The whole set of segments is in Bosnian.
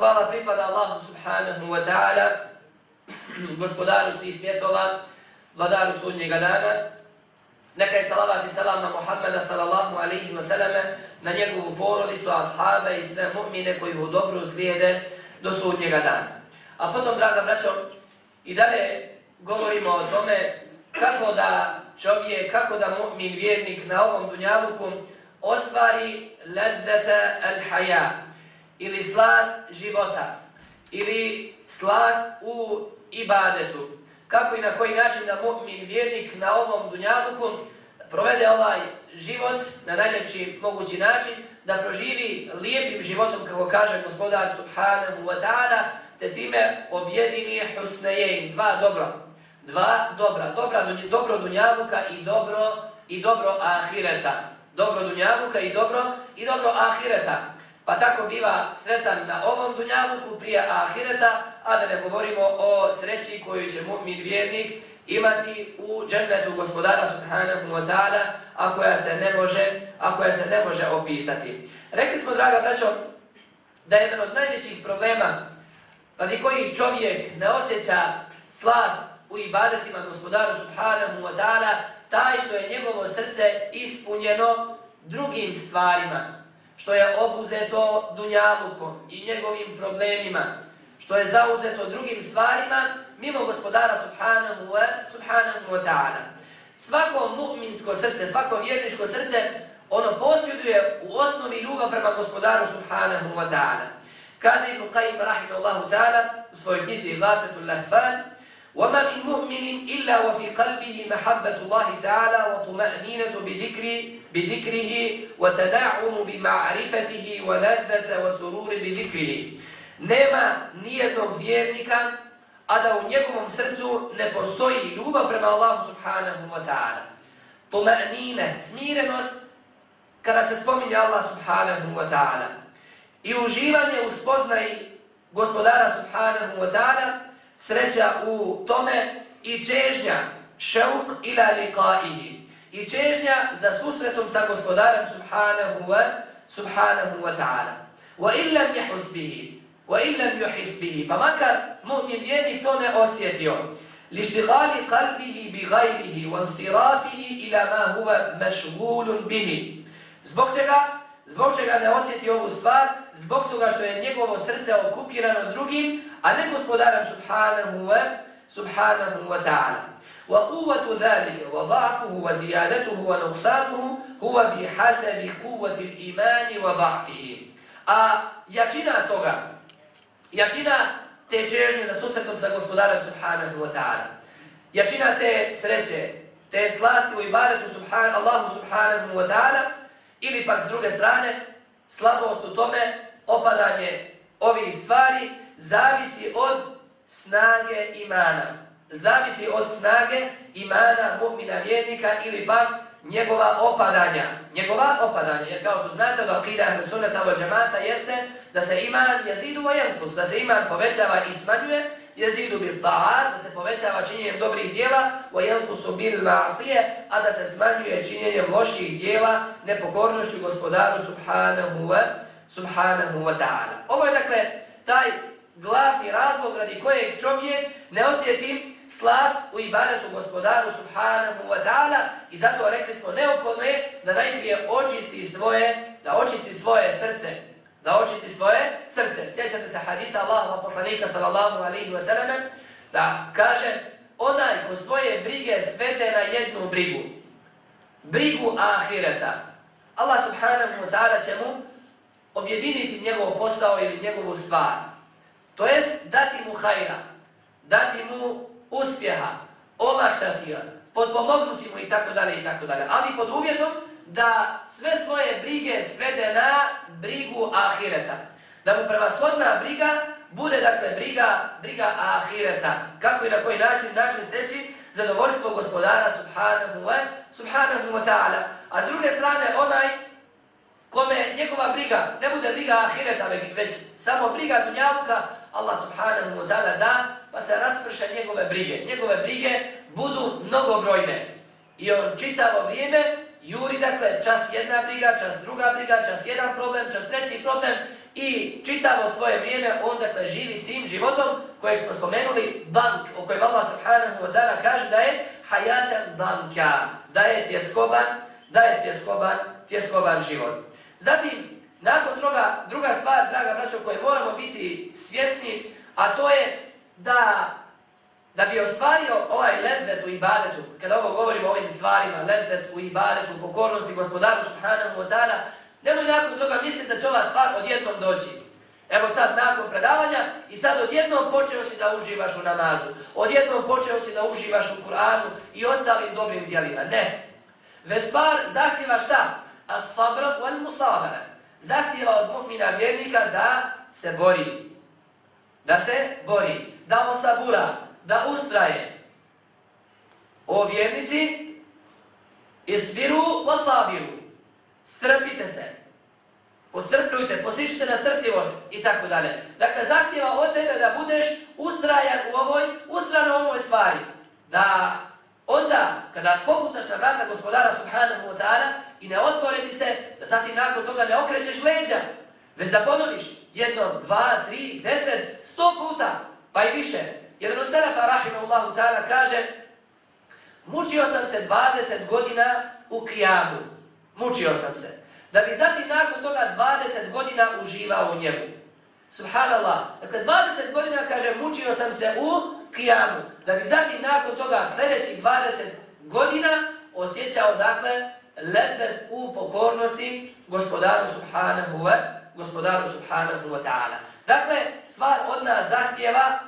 Hvala pripada Allahu subhanahu wa ta'ala, gospodaru svih svjetova, vladaru sudnjega dana. Neka je salavat i salam na Muhammeda sallallahu alaihi wa sallam, na njegovu porodicu, ashaba i sve mu'mine koji u dobru slijede do sudnjega dana. A potom, draga braćo, i dalje govorimo o tome kako da čovjek, kako da mu'min, vjernik na ovom dunjaluku ostvari ladzata al-haya, ili slast života, ili slast u ibadetu. Kako i na koji način da mu'min vjernik na ovom dunjaluku provede ovaj život na najljepši mogući način, da proživi lijepim životom, kako kaže gospodar subhanahu wa ta'ala, te time objedini husnejein, dva dobra. Dva dobra, dobra dobro dunjaluka i dobro i dobro ahireta. Dobro dunjaluka i dobro i dobro ahireta pa tako biva sretan na ovom dunjaluku prije ahireta, a da ne govorimo o sreći koju će mu'min vjernik imati u džennetu gospodara subhanahu wa ta'ala, a koja se ne može, a koja se ne može opisati. Rekli smo, draga braćo, da je jedan od najvećih problema radi kojih čovjek ne osjeća slast u ibadetima gospodaru subhanahu wa ta'ala, taj što je njegovo srce ispunjeno drugim stvarima, što je obuzeto dunjalukom i njegovim problemima, što je zauzeto drugim stvarima, mimo gospodara subhanahu wa, subhanahu wa ta'ala. Svako mu'minsko srce, svako vjerničko srce, ono posjeduje u osnovi ljubav prema gospodaru subhanahu wa ta'ala. Kaže Ibn Qayyim rahimahullahu ta'ala u svojoj knjizi Ghafatul Lahfan, وما من مؤمن إلا وفي قلبه محبة الله تعالى وطمأنينة بذكر بذكره وتنعم بمعرفته ولذة وسرور بذكره nema nijednog vjernika, a da u njegovom srcu ne postoji ljubav prema Allahu subhanahu wa ta'ala. Tuma'nine, smirenost, kada se spominje Allah subhanahu wa ta'ala. I uživanje u spoznaji gospodara subhanahu wa ta'ala, sreća u tome i čežnja šeuk ila liqaihi. I čežnja za susretom sa gospodarem subhanahu wa subhanahu wa ta'ala. Wa illam yahus bihi wa illam yuhis bihi. Pa makar mu'min vjernik to ne osjetio. Lištigali qalbihi bi gajrihi wa sirafihi ila ma huwa mašgulun bihi. Zbog čega? Zbog čega ne osjeti ovu stvar? Zbog toga što je njegovo srce okupirano drugim, a ne gospodarom subhanahu wa, subhanahu wa ta'ala. وقوة ذلك وضعفه وزيادته ونقصانه هو بحسب قوة الإيمان وضعفه. A jačina toga, jačina te čežnje za susretom sa gospodarom subhanahu wa ta'ala, jačina te sreće, te slasti u ibadetu subhan, Allahu subhanahu wa ta'ala, Ili pak s druge strane, slabost u tome, opadanje ovih stvari, zavisi od snage imana. Zavisi od snage imana mu'mina vjernika ili pak njegova opadanja. Njegova opadanja, jer kao što znate od akida ahme sunnata od džemata jeste da se iman jezidu o jenfus, da se iman povećava i smanjuje jezidu bil ta'at, da se povećava činjenjem dobrih dijela, wa yanqusu bil ma'sije, a da se smanjuje činjenjem loših dijela, nepokornošću gospodaru subhanahu wa, subhanahu wa ta'ala. Ovo je dakle taj glavni razlog radi kojeg čovjek ne osjeti slast u ibadetu gospodaru subhanahu wa ta'ala i zato rekli smo neophodno je da najprije očisti svoje, da očisti svoje srce, da očisti svoje srce. Sjećate se hadisa Allahova poslanika sallallahu alaihi wa sallam da kaže onaj ko svoje brige svede na jednu brigu, brigu ahireta, Allah subhanahu wa ta'ala će mu objediniti njegov posao ili njegovu stvar. To jest dati mu hajra, dati mu uspjeha, olakšati ga, podpomognuti mu i tako dalje i tako dalje. Ali pod uvjetom da sve svoje brige svede na brigu ahireta. Da mu prevashodna briga bude dakle briga, briga ahireta. Kako i na koji način, način steći zadovoljstvo gospodara subhanahu wa, subhanahu wa ta'ala. A s druge strane onaj kome njegova briga ne bude briga ahireta, već samo briga dunjaluka, Allah subhanahu wa ta'ala da, pa se rasprše njegove brige. Njegove brige budu mnogobrojne. I on čitavo vrijeme juri, dakle, čas jedna briga, čas druga briga, čas jedan problem, čas treći problem i čitavo svoje vrijeme on, dakle, živi tim životom kojeg smo spomenuli, bank, o kojem Allah subhanahu wa ta'ala kaže da je hayatan banka, da je tjeskoban, da je tjeskoban, tjeskoban život. Zatim, nakon toga, druga stvar, draga braćo, koje moramo biti svjesni, a to je da da bi ostvario ovaj ledvet u ibadetu, kada ovo govorimo o ovim stvarima, ledvet u ibadetu, pokornosti gospodaru subhanahu wa ta'ala, nemoj nakon toga misliti da će ova stvar odjednom doći. Evo sad nakon predavanja i sad odjednom počeo si da uživaš u namazu, odjednom počeo si da uživaš u Kur'anu i ostalim dobrim dijelima. Ne. Ve stvar zahtjeva šta? As sabr wal musabara. Zahtjeva od mu'mina vjernika da se bori. Da se bori. Da osabura da ustraje. O vjernici, isbiru osabiru. Strpite se. Postrpljujte, postišite na strpljivost i tako dalje. Dakle, zahtjeva od tebe da budeš ustrajan u ovoj, ustrano u ovoj stvari. Da onda, kada pokucaš na vrata gospodara subhanahu wa ta'ala i ne otvore ti se, da zatim nakon toga ne okrećeš leđa, već da ponoviš jedno, dva, tri, deset, sto puta, pa i više, Jedan od Selefa, rahimahullahu ta'ala, kaže Mučio sam se 20 godina u kijamu. Mučio sam se. Da bi zatim nakon toga 20 godina uživao u njemu. Subhanallah. Dakle, 20 godina, kaže, mučio sam se u kijamu. Da bi zatim nakon toga sljedećih 20 godina osjećao, dakle, ledvet u pokornosti gospodaru subhanahu wa, gospodaru subhanahu wa ta'ala. Dakle, stvar od nas zahtjeva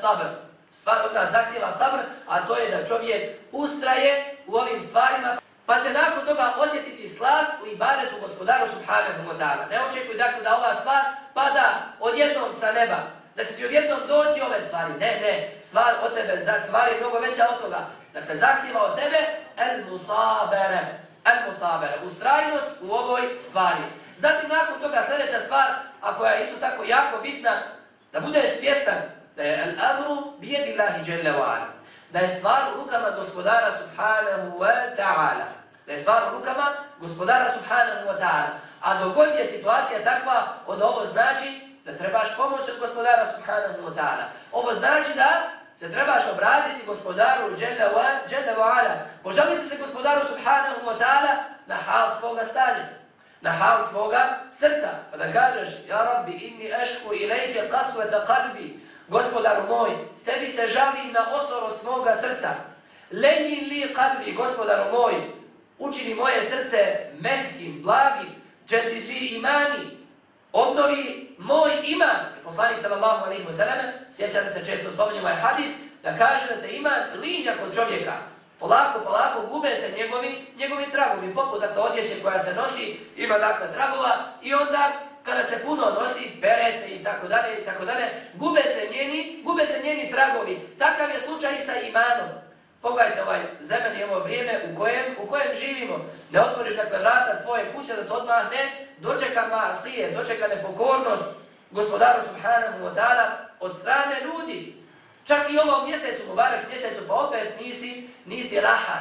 sabr. Stvar od nas zahtjeva sabr, a to je da čovjek ustraje u ovim stvarima, pa će nakon toga osjetiti slast u ibadetu gospodaru subhanahu wa ta'ala. Ne očekuj dakle da ova stvar pada odjednom sa neba, da se ti odjednom doći ove stvari. Ne, ne, stvar od tebe, za stvari mnogo veća od toga. Dakle, zahtjeva od tebe el musabere, el musabere, ustrajnost u ovoj stvari. Zatim nakon toga sljedeća stvar, a koja je isto tako jako bitna, da budeš svjestan da je el amru bijedi Allahi jalla. Da je stvar u rukama gospodara subhanahu wa ta'ala. Da je stvar u rukama gospodara subhanahu wa ta'ala. A dogod je situacija takva, od ovo znači da trebaš pomoć od gospodara subhanahu wa ta'ala. Ovo znači da se trebaš obratiti gospodaru jalla wa, požaliti ala. Se gospodaru subhanahu wa ta'ala na hal svoga stanja na hal svoga srca. Pa da kažeš, ja rabbi, inni ešku ilajke kasvete kalbi, Gospodaru moj, tebi se žalim na osorost moga srca. Lejin li kalbi, gospodaru moj, učini moje srce mehkim, blagim, džedid li imani, obnovi moj iman. Poslanik sallallahu alaihi wa sallam, sjećate se često spomenjamo je ovaj hadis, da kaže da se iman linja kod čovjeka. Polako, polako gube se njegovi, njegovi tragovi, poput dakle odjeće koja se nosi, ima dakle tragova i onda kada se puno nosi, bere se i tako dalje i tako dalje, gube se njeni, gube se njeni tragovi. Takav je slučaj i sa imanom. Pogledajte ovaj zemen i ovo vrijeme u kojem, u kojem živimo. Ne otvoriš dakle vrata svoje kuće da to odmah ne dočeka masije, dočeka nepokornost gospodaru subhanahu wa ta'ala od strane ljudi. Čak i ovom mjesecu, Mubarak mjesecu, pa opet nisi, nisi raha.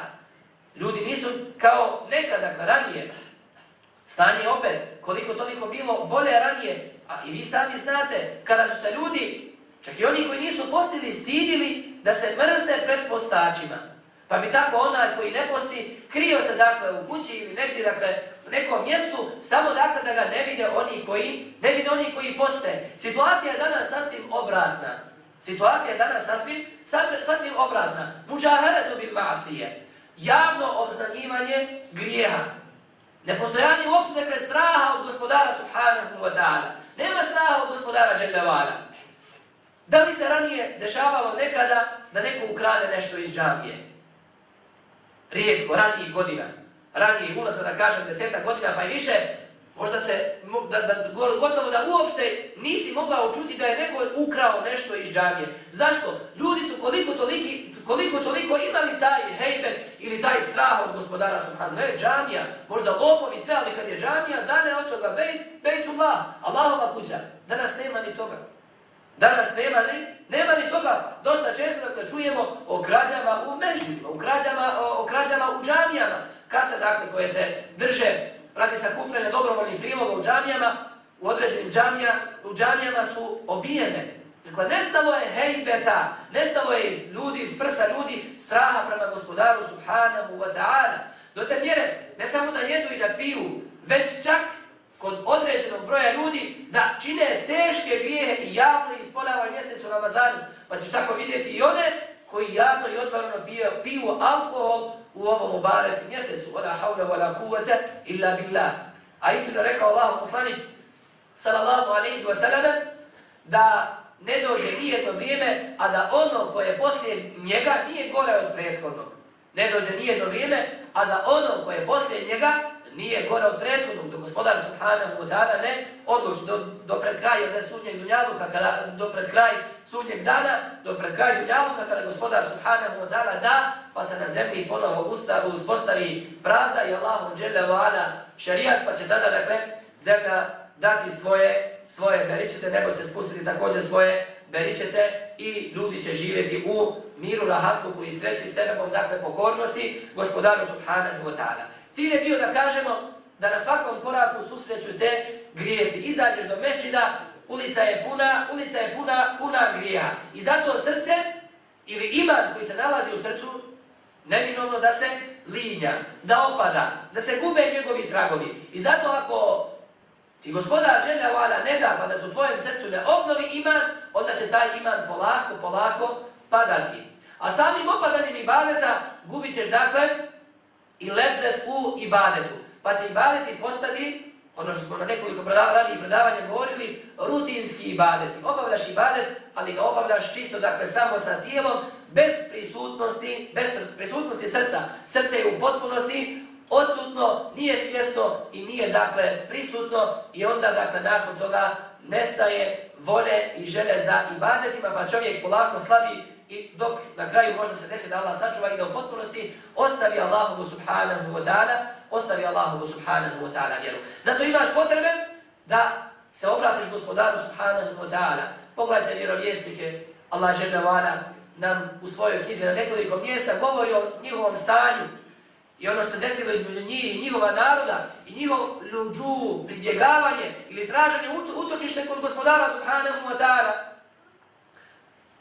Ljudi nisu kao nekada, dakle, ranije. Stanje opet, koliko toliko bilo bolje ranije. A i vi sami znate, kada su se ljudi, čak i oni koji nisu postili, stidili da se mrse pred postačima. Pa bi tako onaj koji ne posti, krio se dakle u kući ili negdje, dakle, u nekom mjestu, samo dakle da ga ne vide oni koji, ne vide oni koji poste. Situacija je danas sasvim obratna. Situacija je danas sasvim, sasvim obratna. Muđaharatu bil masije. Javno obznanjivanje grijeha. Nepostojanje uopšte dakle straha od gospodara subhanahu wa ta'ala. Nema straha od gospodara dželjavala. Da li se ranije dešavalo nekada da neko ukrade nešto iz džamije? Rijetko, ranijih godina. Ranijih ulaza, da kažem, deseta godina pa i više, možda se, da, da, gotovo da uopšte nisi mogao čuti da je neko ukrao nešto iz džamije. Zašto? Ljudi su koliko, toliki, koliko toliko imali taj hejbet ili taj strah od gospodara Subhanu. Ne, džamija, možda lopovi sve, ali kad je džamija, dane od toga, bejt, bejtullah, Allahova kuća. Danas nema ni toga. Danas nema ni, nema ni toga. Dosta često dakle, čujemo o krađama u međutima, o krađama, o, o krađama u džamijama. Kase dakle, koje se drže radi sakupljene dobrovoljnih priloga u džamijama, u određenim džamija, u džamijama su obijene. Dakle, nestalo je hejbeta, nestalo je iz ljudi, iz prsa ljudi, straha prema gospodaru subhanahu wa ta'ala. Do te mjere, ne samo da jedu i da piju, već čak kod određenog broja ljudi da čine teške grijehe i javno ispoljavaju mjesec u Ramazanu. Pa ćeš tako vidjeti i one koji javno i otvoreno piju, piju alkohol u ovom ubarek mjesecu. Ola haula wala kuvata illa billah. A istino rekao Allah poslanik sallallahu alaihi wa sallam da ne dođe nijedno vrijeme, a da ono koje je poslije njega nije gore od prethodnog. Ne dođe nijedno vrijeme, a da ono koje je poslije njega nije gore od prethodnog, do gospodar subhanahu wa ta'ala ne odluči do, do pred kraja ne sudnjeg dunjaluka, kada, do pred kraj sudnjeg dana, do pred kraj dunjaluka, kada gospodar subhanahu wa ta'ala da, pa se na zemlji ponovo ustavu, uspostavi pravda i Allahom dželle ala šarijat, pa će tada, dakle, zemlja dati svoje, svoje beričete, nebo će spustiti također svoje beričete i ljudi će živjeti u miru, rahatluku i sreći s sebebom, dakle, pokornosti gospodaru subhanahu wa ta'ala. Cilj je bio da kažemo da na svakom koraku susreću te grijesi. Izađeš do mešćida, ulica je puna, ulica je puna, puna grija. I zato srce ili iman koji se nalazi u srcu, neminovno da se linja, da opada, da se gube njegovi tragovi. I zato ako ti gospodar žene vlada ne da pa da se u tvojem srcu ne obnovi iman, onda će taj iman polako, polako padati. A samim opadanjem ibadeta gubit ćeš dakle i lezet u ibadetu. Pa će ibadeti postati, ono što smo na nekoliko predavanja i predavanja govorili, rutinski ibadeti. Obavljaš ibadet, ali ga obavljaš čisto, dakle, samo sa tijelom, bez prisutnosti, bez prisutnosti srca. Srce je u potpunosti odsutno, nije svjesno i nije, dakle, prisutno i onda, dakle, nakon toga nestaje volje i žele za ibadetima, pa čovjek polako slabi i dok na kraju možda se desi da Allah sačuva i da u potpunosti ostavi Allahu subhanahu wa ta'ala, ostavi Allahu subhanahu wa ta'ala vjeru. Zato imaš potrebe da se obratiš gospodaru subhanahu wa ta'ala. Pogledajte vjerovjesnike, Allah žele nam u svojoj knjizi na nekoliko mjesta govori o njihovom stanju i ono što se desilo između njih i njihova naroda i njihov luđu, pribjegavanje ili traženje utočište kod gospodara subhanahu wa ta'ala.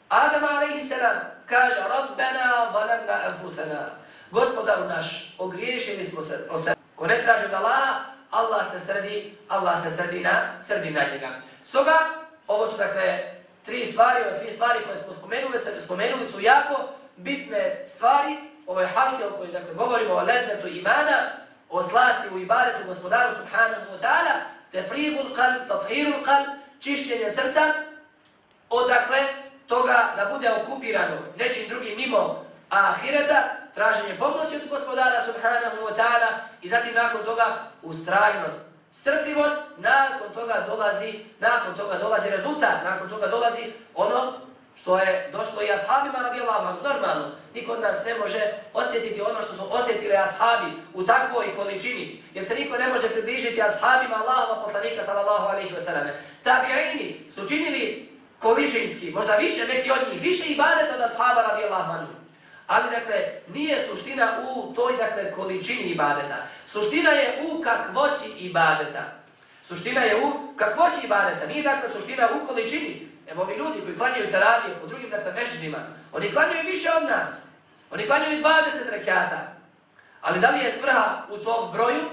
Adam a.s. kaže Rabbena zalemna anfusana. Gospodaru naš, ogriješili smo se o sebe. Ko ne traže da Allah, Allah se sredi, Allah se sredi na, sredi na njega. Stoga, ovo su dakle tri stvari, ove tri stvari koje smo spomenuli, spomenuli su jako bitne stvari. Ovo je halci o kojoj dakle, govorimo o lednetu imana, o slasti u ibadetu gospodaru subhanahu wa ta'ala, tefrihul qalb, tathirul qalb, čišćenje srca, odakle toga da bude okupirano nečim drugim mimo ahireta, traženje pomoći od gospodara subhanahu wa ta'ala i zatim nakon toga ustrajnost, strpljivost, nakon toga dolazi, nakon toga dolazi rezultat, nakon toga dolazi ono što je došlo i ashabima radijallahu anhu, normalno. Niko od nas ne može osjetiti ono što su osjetili ashabi u takvoj količini, jer se niko ne može približiti ashabima Allahova poslanika sallallahu alaihi wa sallam. Tabi'ini su činili količinski, možda više neki od njih, više ibadeta od ashaba radijallahu anhu. Ali, dakle, nije suština u toj, dakle, količini ibadeta. Suština je u kakvoći ibadeta. Suština je u kakvoći ibadeta. Nije, dakle, suština u količini. Evo ovi ljudi koji klanjaju teravije po drugim, dakle, mežđima, oni klanjaju više od nas. Oni klanjaju 20 rekiata. Ali da li je svrha u tom broju?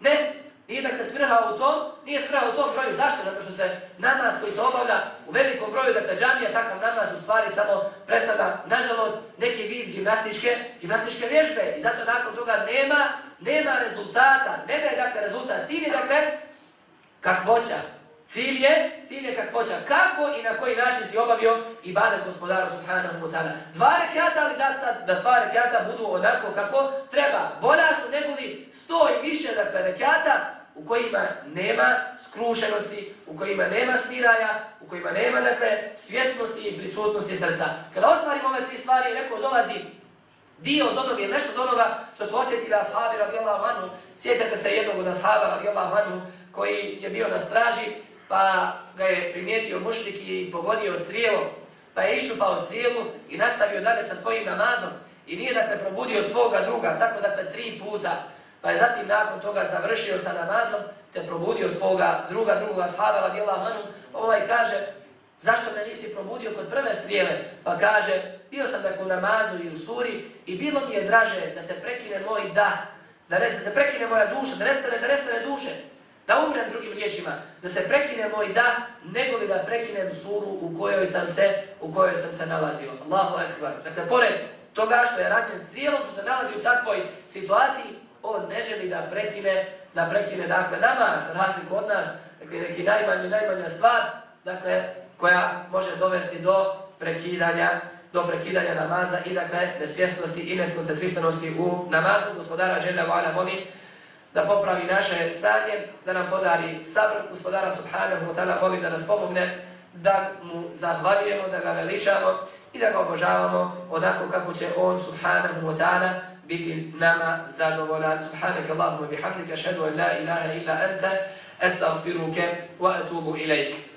Ne. Nije dakle svrha u tom, nije svrha u tom broju. Zašto? Zato što se namaz koji se obavlja u velikom broju, dakle džamija, takav namaz u stvari samo predstavlja, nažalost, neki vid gimnastičke, gimnastičke vježbe. I zato nakon toga nema, nema rezultata. Ne da je dakle rezultat. Cilj je dakle kakvoća. Cilj je, cilj je kakvoća. Kako i na koji način si obavio ibadat gospodara subhanahu wa ta'ala. Dva rekiata, ali da, da, da dva rekiata budu onako kako treba. Bolja su nego li sto i više dakle, rekiata u kojima nema skrušenosti, u kojima nema smiraja, u kojima nema dakle, svjesnosti i prisutnosti srca. Kada ostvarimo ove tri stvari, neko dolazi dio od onoga ili nešto od onoga što su osjetili ashabi radijallahu anhu. Sjećate se jednog od ashaba radijallahu anhu koji je bio na straži pa ga je primijetio mušlik i pogodio strijelom, pa je iščupao strijelu i nastavio dalje sa svojim namazom i nije dakle probudio svoga druga, tako dakle tri puta, pa je zatim nakon toga završio sa namazom, te probudio svoga druga, druga shaba radijela Hanu, pa ovaj kaže, zašto me nisi probudio kod prve strijele? Pa kaže, bio sam dakle u namazu i u suri i bilo mi je draže da se prekine moj da, da, da se prekine moja duša, da nestane, da nestane duše. Da umrem drugim riječima, da se prekine moj da, nego li da prekinem suru u kojoj sam se, u kojoj sam se nalazio. Allahu akbar. Dakle, pored toga što je ranjen strijelom, što se nalazi u takvoj situaciji, on ne želi da prekine, da prekine, dakle, namaz, sa razliku od nas, dakle, neki najmanji, najmanja stvar, dakle, koja može dovesti do prekidanja, do prekidanja namaza i, dakle, nesvjesnosti i neskoncentrisanosti u namazu. Gospodara Đelja Vala molim da popravi naše stanje, da nam podari sabr, gospodara subhanahu wa ta'ala, molim da nas pomogne, da mu zahvaljujemo, da ga veličamo i da ga obožavamo onako kako će on subhanahu wa ta'ala biti nama zadovoljan. Subhanak Allahumma bihamdika, šedu an la ilaha illa anta, astaghfiruke wa atubu ilaik.